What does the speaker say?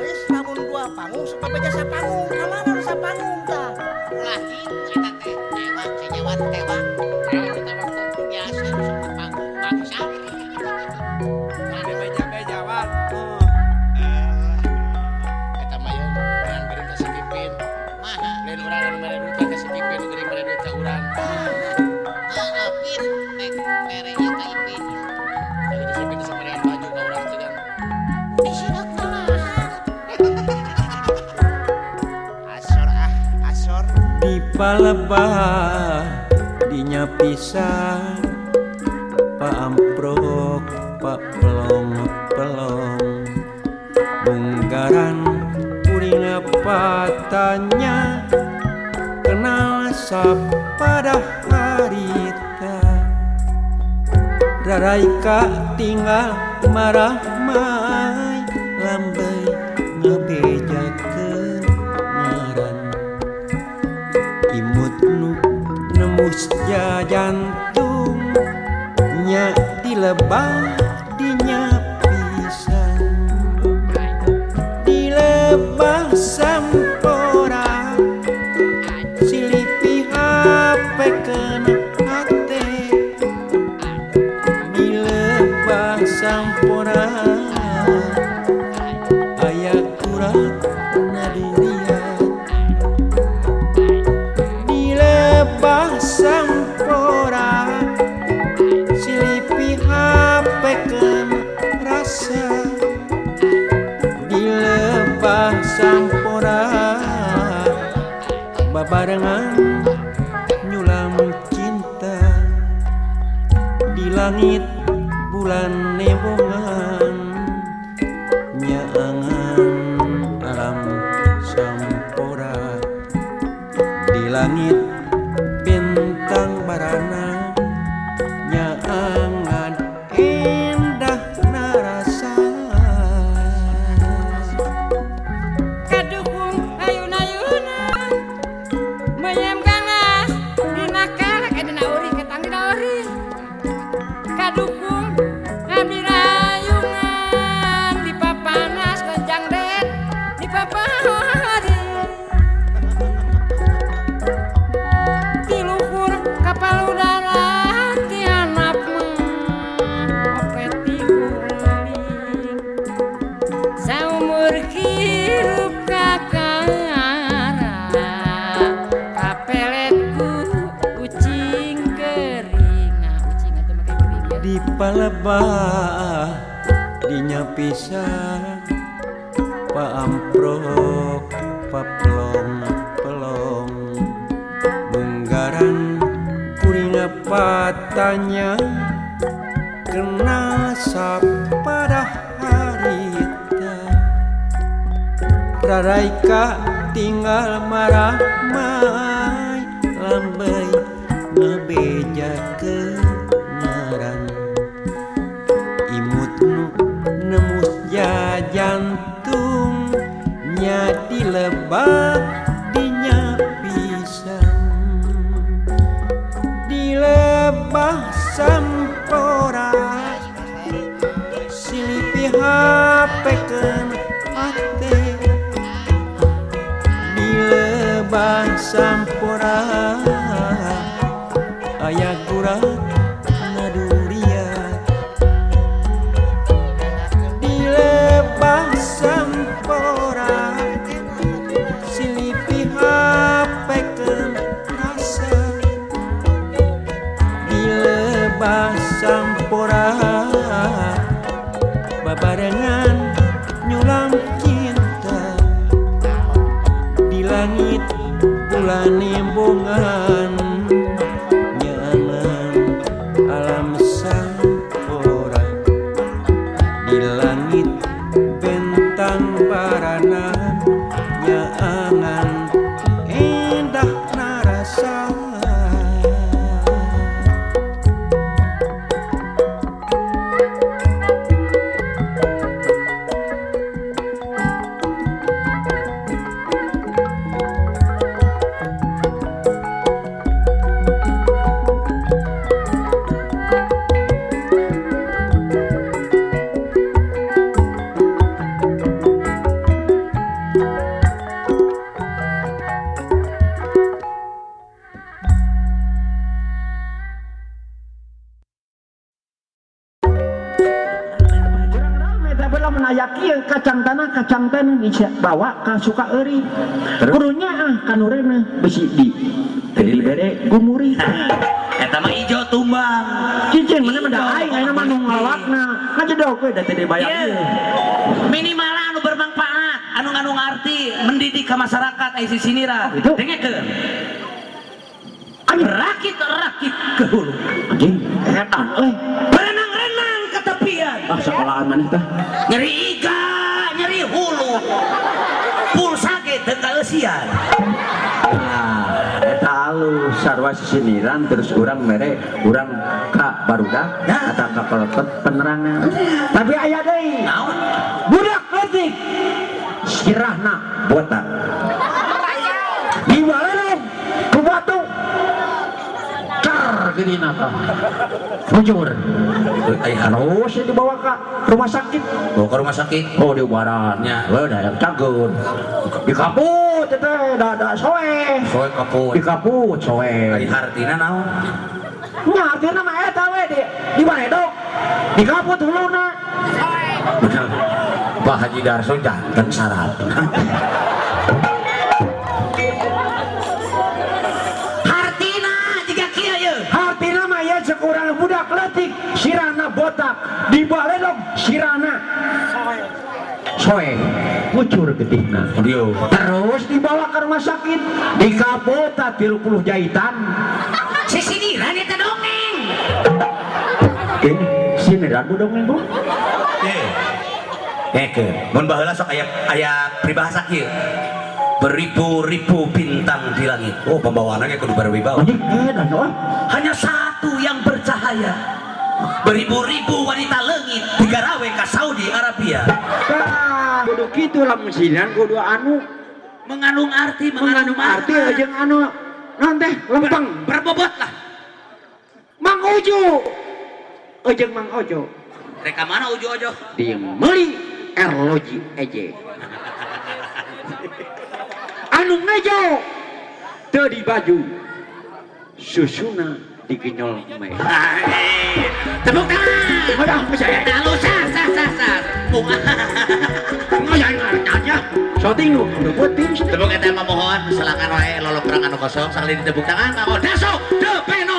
Aris bangun dua panggung suka beja sepanggung kamana harus sepanggung tah ulah cing eta teh tewa cenyawan tewa palebah dinya pisang pak amprok pak pelong pelong bunggaran kuringa patanya kenal sapada harita. Raraika tinggal marah nembus jantung nya dilebah babarengan nyulam cinta. Di langit bulan nebongan nyaangan alam sampora di langit kapeletku kucing kering nah kucing atau pakai kering ya di palebah dinya pisang paamprok paplong pelong menggaran kuring patanya kena saparah harita raraika tinggal marah mai lambai ngebeja imut nu nemu ja jantung nyati lebay sampora aya kurat naduriat dilebah sampora silipi HP ken rasa. Dilebah sampora la nimbunga aya kieu kacang tanah kacang tanah dibawa ka suka euri gurunya ah kanurena besi di. Tadi bere gumuri. Eta mah ijo tumbang. Cicing mana mah da aing ayeuna mah nu ngalakna ngajedog we da tadi bayar Iya. minimal anu bermanfaat anu nganu ngarti mendidik ke masyarakat ai sisinira Itu. dengekeun. Rakit rakit ke hulu. Anjing. Ke tepian ah sekolahan maneh teh nyeri iga nyeri hulu. Pulsa ge teu kaeusian Nah, eta alus sarwa sisiniran terus urang mere urang ka barudak Ya. eta ka pelepet penerangan. Tapi aya deui. Naon? Budak letik sirahna botak nata bujur. Ai halo harus dibawa ke rumah sakit. Bawa ke rumah sakit? Oh di baran Ya. lo dah yang cagun di kaput teh da da soe. Soe kaput. Di kaput soe. Ai hartina naon nya artinya mah eta we di di baredok di kaput huluna bener Pak Haji Darso jantan syarat sirana botak. Di baledog sirana. Soe. Kucur getihna Dio terus dibawa ke rumah sakit. Di kapota 30 jahitan. Sisiniran eta dongeng. Ini sini ragu dong bu. Ye Eke Mun baheula sok aya aya peribahasa kieu Beribu-ribu bintang di langit. Oh pembawaannya kudu berwibawa. Eh oh hanya satu yang bercahaya beribu-ribu wanita leungit digarawe ke Saudi Arabia. Tah, kudu kitu lamun sinan kudu anu. Mengandung arti mengandung arti aja anu. Non teh? Lempeng. Berbobot lah. Mang Uju Ojeng Mang Ojo. Mereka mana ujo-ujo di meli erloji eje anu ngejo teu di baju. Susuna digenyol me tepuk tangan. Udah, saya lalu sah sah sah sah bunga ngoyang nanya shooting lu. Udah buat tim tepuk mah mohon. Silakan wae lolok perang anu kosong sakali ditepuk tangan kanggo daso de fenomenon